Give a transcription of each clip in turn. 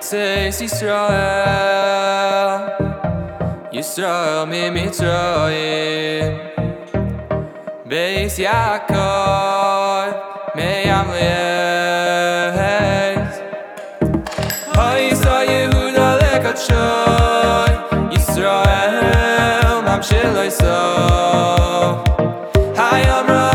יוצאי ישראל ישראל ממצרים בייס יעקב מים ליאס היסה יהודה לקדשוי ישראל ממשיל איסו היי אמרה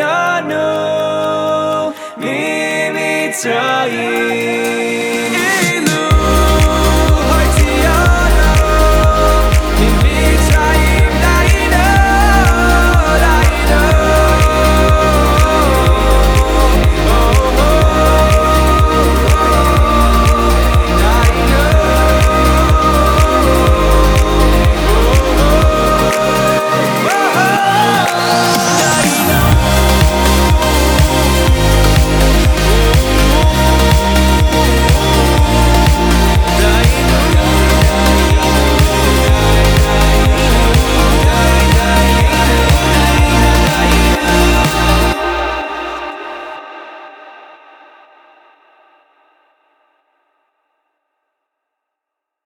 ano, mimitsain.